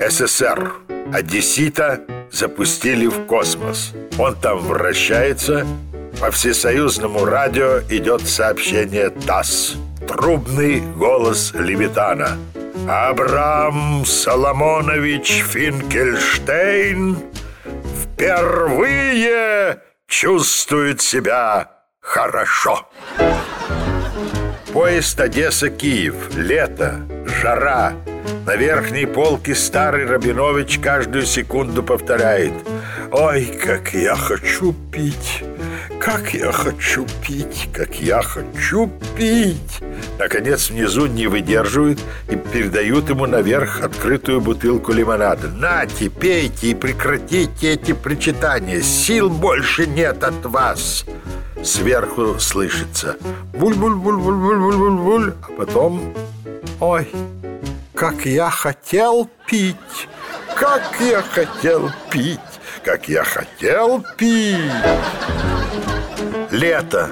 СССР. Одессита запустили в космос. Он там вращается. По всесоюзному радио идет сообщение ТАСС. Трубный голос Левитана. Абрам Соломонович Финкельштейн впервые чувствует себя хорошо. Поезд Одесса-Киев. Лето. Жара. На верхней полке старый Рабинович каждую секунду повторяет «Ой, как я хочу пить! Как я хочу пить! Как я хочу пить!» Наконец внизу не выдерживают и передают ему наверх открытую бутылку лимонада. «Нате, пейте и прекратите эти причитания! Сил больше нет от вас!» Сверху слышится «буль-буль-буль-буль-буль-буль-буль», а потом «Ой, как я хотел пить! Как я хотел пить! Как я хотел пить!» Лето.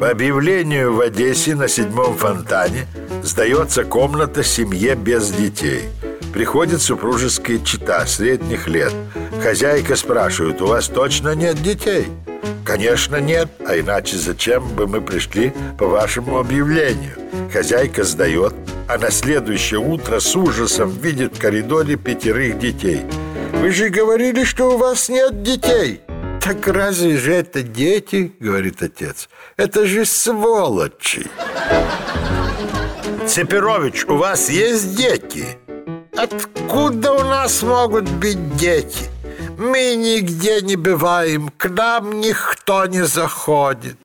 По объявлению в Одессе на седьмом фонтане сдается комната семье без детей. Приходит супружеская чита средних лет. Хозяйка спрашивает, у вас точно нет детей? Конечно, нет, а иначе зачем бы мы пришли по вашему объявлению? Хозяйка сдает, а на следующее утро с ужасом видит в коридоре пятерых детей. Вы же говорили, что у вас нет детей. Так разве же это дети, говорит отец. Это же сволочи. Цепирович, у вас есть дети? Откуда у нас могут быть дети? Мы нигде не бываем, к нам никто не заходит.